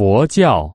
佛教